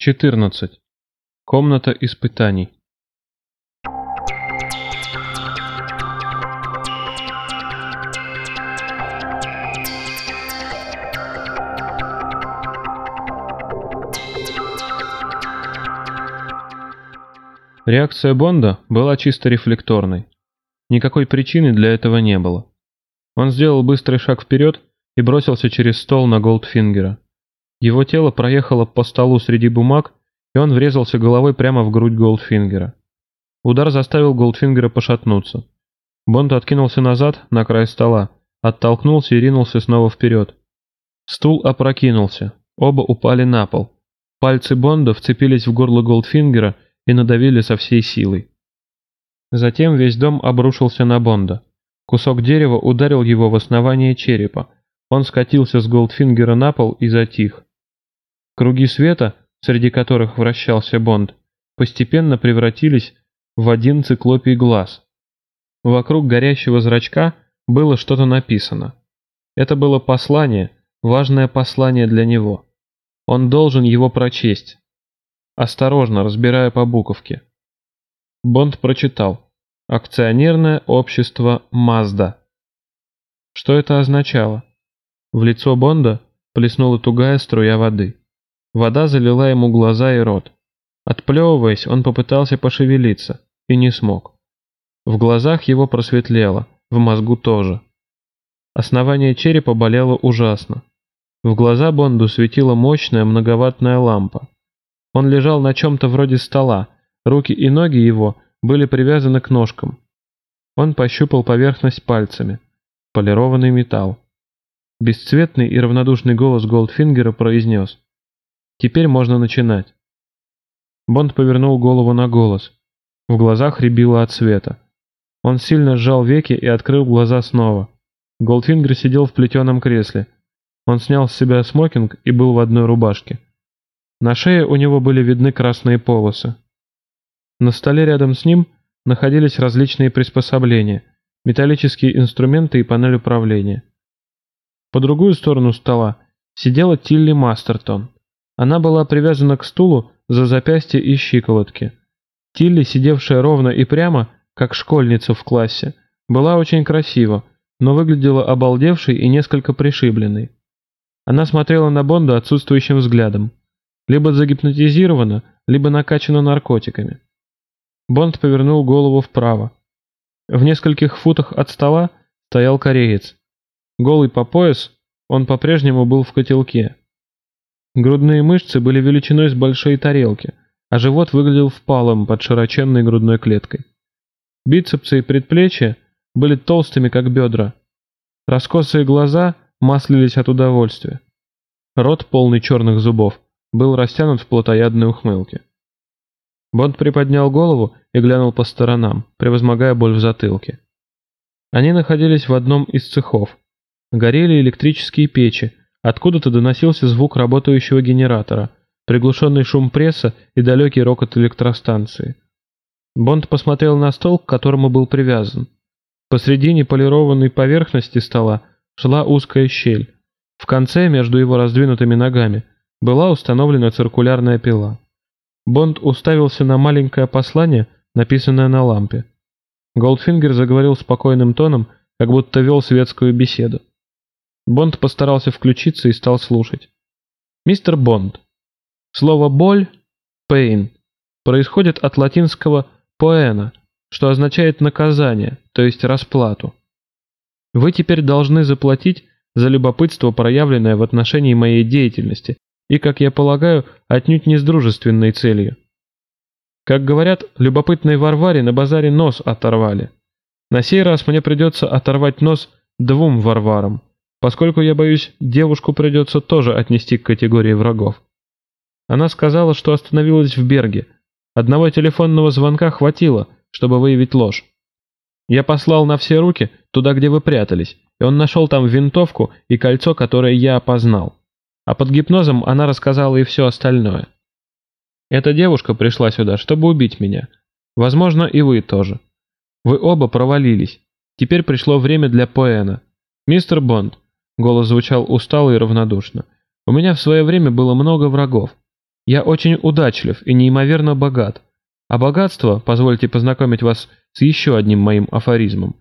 14. Комната испытаний. Реакция Бонда была чисто рефлекторной. Никакой причины для этого не было. Он сделал быстрый шаг вперед и бросился через стол на Голдфингера. Его тело проехало по столу среди бумаг, и он врезался головой прямо в грудь Голдфингера. Удар заставил Голдфингера пошатнуться. Бонд откинулся назад, на край стола, оттолкнулся и ринулся снова вперед. Стул опрокинулся, оба упали на пол. Пальцы Бонда вцепились в горло Голдфингера и надавили со всей силой. Затем весь дом обрушился на Бонда. Кусок дерева ударил его в основание черепа. Он скатился с Голдфингера на пол и затих. Круги света, среди которых вращался Бонд, постепенно превратились в один циклопий глаз. Вокруг горящего зрачка было что-то написано. Это было послание, важное послание для него. Он должен его прочесть. Осторожно, разбирая по буковке. Бонд прочитал. Акционерное общество Мазда. Что это означало? В лицо Бонда плеснула тугая струя воды. Вода залила ему глаза и рот. Отплевываясь, он попытался пошевелиться и не смог. В глазах его просветлело, в мозгу тоже. Основание черепа болело ужасно. В глаза Бонду светила мощная многоватная лампа. Он лежал на чем-то вроде стола, руки и ноги его были привязаны к ножкам. Он пощупал поверхность пальцами. Полированный металл. Бесцветный и равнодушный голос Голдфингера произнес. «Теперь можно начинать». Бонд повернул голову на голос. В глазах рябило от света. Он сильно сжал веки и открыл глаза снова. Голдфингер сидел в плетеном кресле. Он снял с себя смокинг и был в одной рубашке. На шее у него были видны красные полосы. На столе рядом с ним находились различные приспособления, металлические инструменты и панель управления. По другую сторону стола сидела Тилли Мастертон. Она была привязана к стулу за запястье и щиколотки. Тилли, сидевшая ровно и прямо, как школьница в классе, была очень красива, но выглядела обалдевшей и несколько пришибленной. Она смотрела на Бонда отсутствующим взглядом либо загипнотизирована, либо накачана наркотиками. Бонд повернул голову вправо. В нескольких футах от стола стоял кореец. Голый по пояс, он по-прежнему был в котелке. Грудные мышцы были величиной с большой тарелки, а живот выглядел впалым под широченной грудной клеткой. Бицепсы и предплечья были толстыми, как бедра. Раскосые глаза маслились от удовольствия. Рот полный черных зубов был растянут в плотоядной ухмылке. Бонд приподнял голову и глянул по сторонам, превозмогая боль в затылке. Они находились в одном из цехов. Горели электрические печи, откуда-то доносился звук работающего генератора, приглушенный шум пресса и далекий рокот электростанции. Бонд посмотрел на стол, к которому был привязан. Посредине полированной поверхности стола шла узкая щель. В конце, между его раздвинутыми ногами, была установлена циркулярная пила. Бонд уставился на маленькое послание, написанное на лампе. Голдфингер заговорил спокойным тоном, как будто вел светскую беседу. Бонд постарался включиться и стал слушать. «Мистер Бонд, слово «боль» — «pain» происходит от латинского «poena», что означает «наказание», то есть «расплату». Вы теперь должны заплатить за любопытство, проявленное в отношении моей деятельности, и, как я полагаю, отнюдь не с дружественной целью. Как говорят, любопытной Варваре на базаре нос оторвали. На сей раз мне придется оторвать нос двум Варварам, поскольку, я боюсь, девушку придется тоже отнести к категории врагов. Она сказала, что остановилась в Берге. Одного телефонного звонка хватило, чтобы выявить ложь. Я послал на все руки туда, где вы прятались, и он нашел там винтовку и кольцо, которое я опознал а под гипнозом она рассказала и все остальное. Эта девушка пришла сюда, чтобы убить меня. Возможно, и вы тоже. Вы оба провалились. Теперь пришло время для Поэна. Мистер Бонд, голос звучал устало и равнодушно. У меня в свое время было много врагов. Я очень удачлив и неимоверно богат. А богатство, позвольте познакомить вас с еще одним моим афоризмом,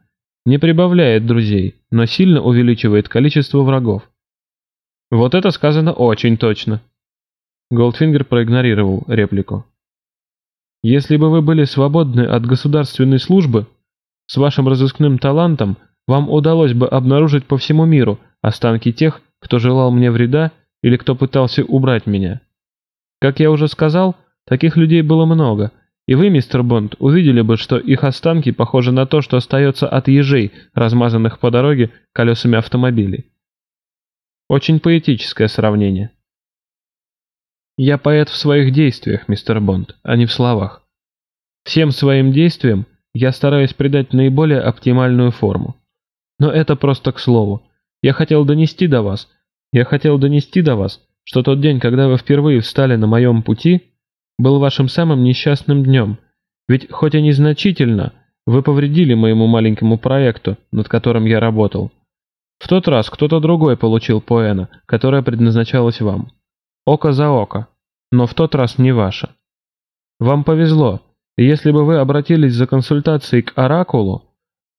не прибавляет друзей, но сильно увеличивает количество врагов. Вот это сказано очень точно. Голдфингер проигнорировал реплику. Если бы вы были свободны от государственной службы, с вашим разыскным талантом вам удалось бы обнаружить по всему миру останки тех, кто желал мне вреда или кто пытался убрать меня. Как я уже сказал, таких людей было много, и вы, мистер Бонд, увидели бы, что их останки похожи на то, что остается от ежей, размазанных по дороге колесами автомобилей. Очень поэтическое сравнение. Я поэт в своих действиях, мистер Бонд, а не в словах. Всем своим действиям я стараюсь придать наиболее оптимальную форму. Но это просто к слову. Я хотел донести до вас, я хотел донести до вас, что тот день, когда вы впервые встали на моем пути, был вашим самым несчастным днем. Ведь хоть и незначительно, вы повредили моему маленькому проекту, над которым я работал. В тот раз кто-то другой получил поэна, которая предназначалась вам. Око за око. Но в тот раз не ваше. Вам повезло, если бы вы обратились за консультацией к Оракулу,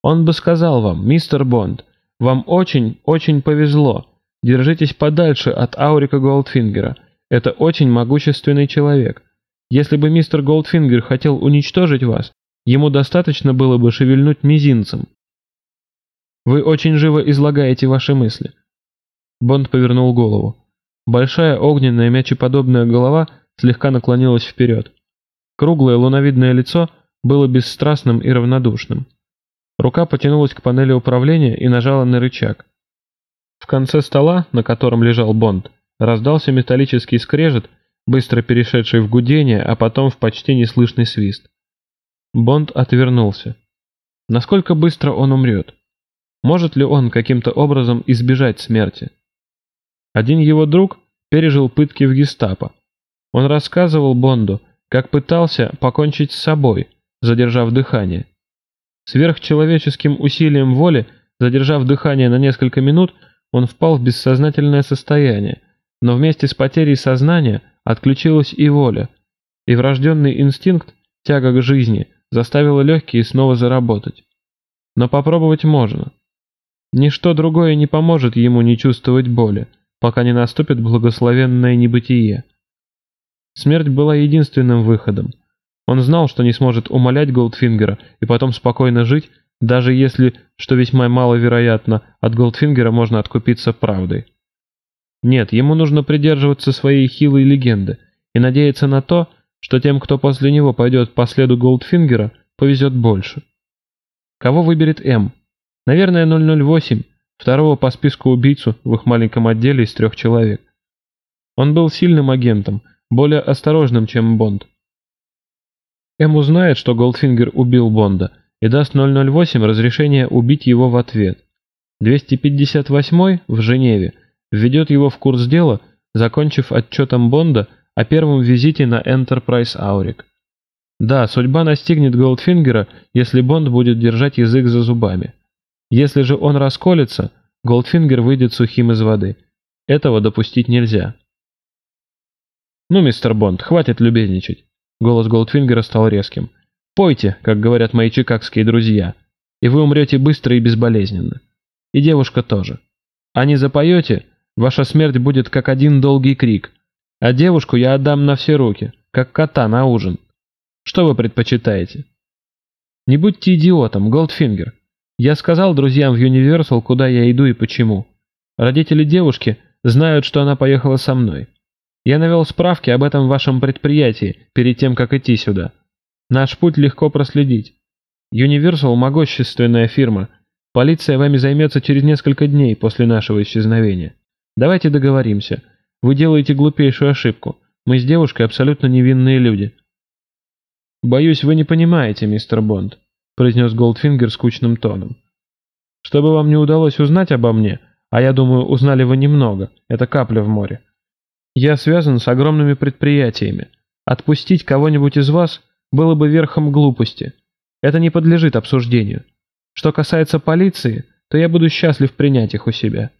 он бы сказал вам, мистер Бонд, вам очень-очень повезло. Держитесь подальше от Аурика Голдфингера. Это очень могущественный человек. Если бы мистер Голдфингер хотел уничтожить вас, ему достаточно было бы шевельнуть мизинцем. Вы очень живо излагаете ваши мысли. Бонд повернул голову. Большая огненная мячеподобная голова слегка наклонилась вперед. Круглое луновидное лицо было бесстрастным и равнодушным. Рука потянулась к панели управления и нажала на рычаг. В конце стола, на котором лежал Бонд, раздался металлический скрежет, быстро перешедший в гудение, а потом в почти неслышный свист. Бонд отвернулся. Насколько быстро он умрет? Может ли он каким-то образом избежать смерти? Один его друг пережил пытки в гестапо. Он рассказывал Бонду, как пытался покончить с собой, задержав дыхание. Сверхчеловеческим усилием воли, задержав дыхание на несколько минут, он впал в бессознательное состояние, но вместе с потерей сознания отключилась и воля, и врожденный инстинкт, тяга к жизни, заставила легкие снова заработать. Но попробовать можно. Ничто другое не поможет ему не чувствовать боли, пока не наступит благословенное небытие. Смерть была единственным выходом. Он знал, что не сможет умолять Голдфингера и потом спокойно жить, даже если, что весьма маловероятно, от Голдфингера можно откупиться правдой. Нет, ему нужно придерживаться своей хилой легенды и надеяться на то, что тем, кто после него пойдет по следу Голдфингера, повезет больше. Кого выберет М? Наверное, 008, второго по списку убийцу в их маленьком отделе из трех человек. Он был сильным агентом, более осторожным, чем Бонд. М узнает, что Голдфингер убил Бонда, и даст 008 разрешение убить его в ответ. 258 в Женеве введет его в курс дела, закончив отчетом Бонда о первом визите на Enterprise Аурик. Да, судьба настигнет Голдфингера, если Бонд будет держать язык за зубами. Если же он расколется, Голдфингер выйдет сухим из воды. Этого допустить нельзя. «Ну, мистер Бонд, хватит любезничать». Голос Голдфингера стал резким. «Пойте, как говорят мои чикагские друзья, и вы умрете быстро и безболезненно. И девушка тоже. А не запоете, ваша смерть будет как один долгий крик, а девушку я отдам на все руки, как кота на ужин. Что вы предпочитаете?» «Не будьте идиотом, Голдфингер. Я сказал друзьям в Universal, куда я иду и почему. Родители девушки знают, что она поехала со мной. Я навел справки об этом вашем предприятии перед тем, как идти сюда. Наш путь легко проследить. Universal – могущественная фирма. Полиция вами займется через несколько дней после нашего исчезновения. Давайте договоримся. Вы делаете глупейшую ошибку. Мы с девушкой абсолютно невинные люди. Боюсь, вы не понимаете, мистер Бонд, произнес Голдфингер скучным тоном. Что бы вам ни удалось узнать обо мне, а я думаю, узнали вы немного, это капля в море. Я связан с огромными предприятиями. Отпустить кого-нибудь из вас было бы верхом глупости. Это не подлежит обсуждению. Что касается полиции, то я буду счастлив принять их у себя.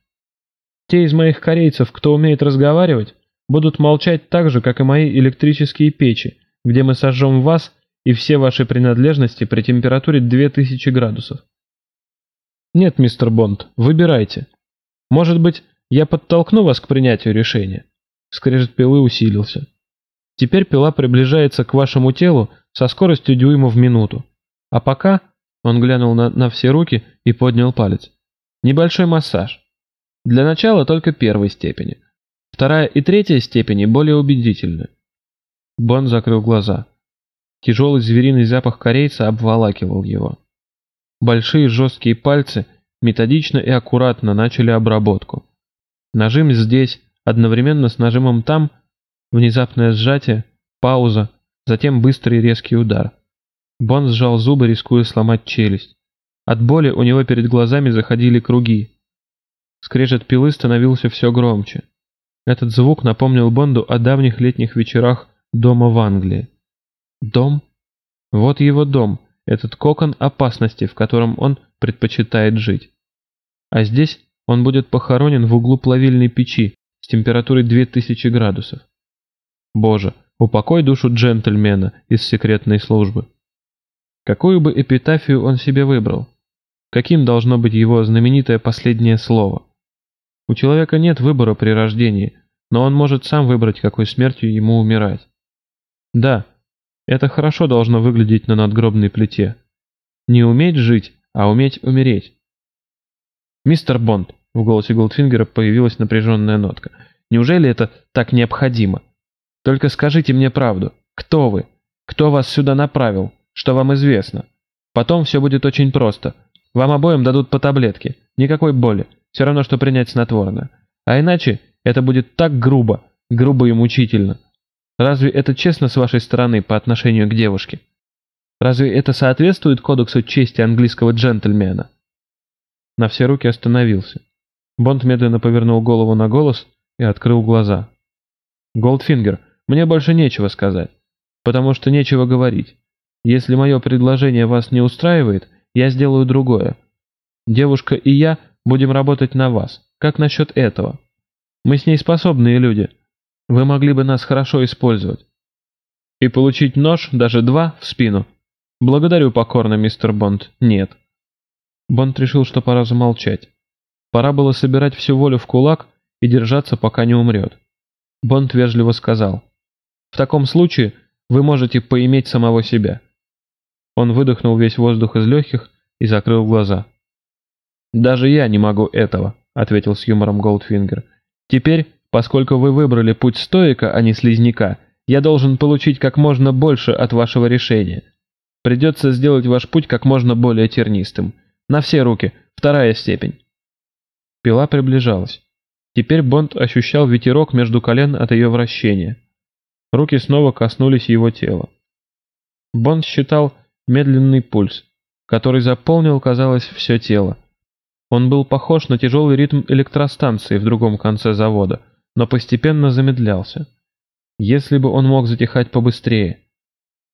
Те из моих корейцев, кто умеет разговаривать, будут молчать так же, как и мои электрические печи, где мы сожжем вас и все ваши принадлежности при температуре 2000 градусов. Нет, мистер Бонд, выбирайте. Может быть, я подтолкну вас к принятию решения. Скрежет пилы усилился. Теперь пила приближается к вашему телу со скоростью дюйма в минуту. А пока он глянул на, на все руки и поднял палец. Небольшой массаж. Для начала только первой степени. Вторая и третья степени более убедительны. Бон закрыл глаза. Тяжелый звериный запах корейца обволакивал его. Большие жесткие пальцы методично и аккуратно начали обработку. Нажим здесь, одновременно с нажимом там, внезапное сжатие, пауза, затем быстрый резкий удар. Бон сжал зубы, рискуя сломать челюсть. От боли у него перед глазами заходили круги. Скрежет пилы становился все громче. Этот звук напомнил Бонду о давних летних вечерах дома в Англии. Дом? Вот его дом, этот кокон опасности, в котором он предпочитает жить. А здесь он будет похоронен в углу плавильной печи с температурой 2000 градусов. Боже, упокой душу джентльмена из секретной службы. Какую бы эпитафию он себе выбрал? Каким должно быть его знаменитое последнее слово? У человека нет выбора при рождении, но он может сам выбрать, какой смертью ему умирать. Да, это хорошо должно выглядеть на надгробной плите. Не уметь жить, а уметь умереть. «Мистер Бонд», — в голосе Голдфингера появилась напряженная нотка, — «неужели это так необходимо? Только скажите мне правду. Кто вы? Кто вас сюда направил? Что вам известно? Потом все будет очень просто. Вам обоим дадут по таблетке. Никакой боли. Все равно, что принять снотворное. А иначе это будет так грубо, грубо и мучительно. Разве это честно с вашей стороны по отношению к девушке? Разве это соответствует кодексу чести английского джентльмена? На все руки остановился. Бонд медленно повернул голову на голос и открыл глаза. «Голдфингер, мне больше нечего сказать, потому что нечего говорить. Если мое предложение вас не устраивает, я сделаю другое. Девушка и я будем работать на вас. Как насчет этого? Мы с ней способные люди, вы могли бы нас хорошо использовать. И получить нож, даже два, в спину. Благодарю покорно, мистер Бонд, нет. Бонд решил, что пора замолчать. Пора было собирать всю волю в кулак и держаться, пока не умрет. Бонд вежливо сказал. В таком случае вы можете поиметь самого себя. Он выдохнул весь воздух из легких и закрыл глаза. «Даже я не могу этого», — ответил с юмором Голдфингер. «Теперь Поскольку вы выбрали путь стоика, а не слизняка, я должен получить как можно больше от вашего решения. Придется сделать ваш путь как можно более тернистым. На все руки. Вторая степень. Пила приближалась. Теперь Бонд ощущал ветерок между колен от ее вращения. Руки снова коснулись его тела. Бонд считал медленный пульс, который заполнил, казалось, все тело. Он был похож на тяжелый ритм электростанции в другом конце завода – но постепенно замедлялся. Если бы он мог затихать побыстрее.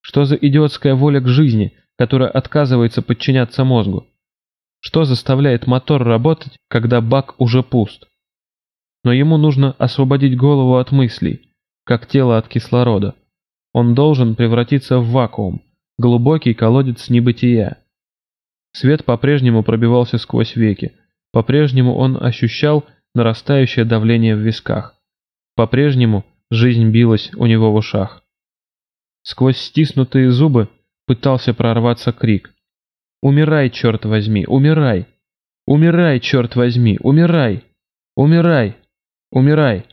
Что за идиотская воля к жизни, которая отказывается подчиняться мозгу? Что заставляет мотор работать, когда бак уже пуст? Но ему нужно освободить голову от мыслей, как тело от кислорода. Он должен превратиться в вакуум, глубокий колодец небытия. Свет по-прежнему пробивался сквозь веки. По-прежнему он ощущал нарастающее давление в висках. По-прежнему жизнь билась у него в ушах. Сквозь стиснутые зубы пытался прорваться крик. «Умирай, черт возьми, умирай! Умирай, черт возьми, умирай! Умирай! Умирай!»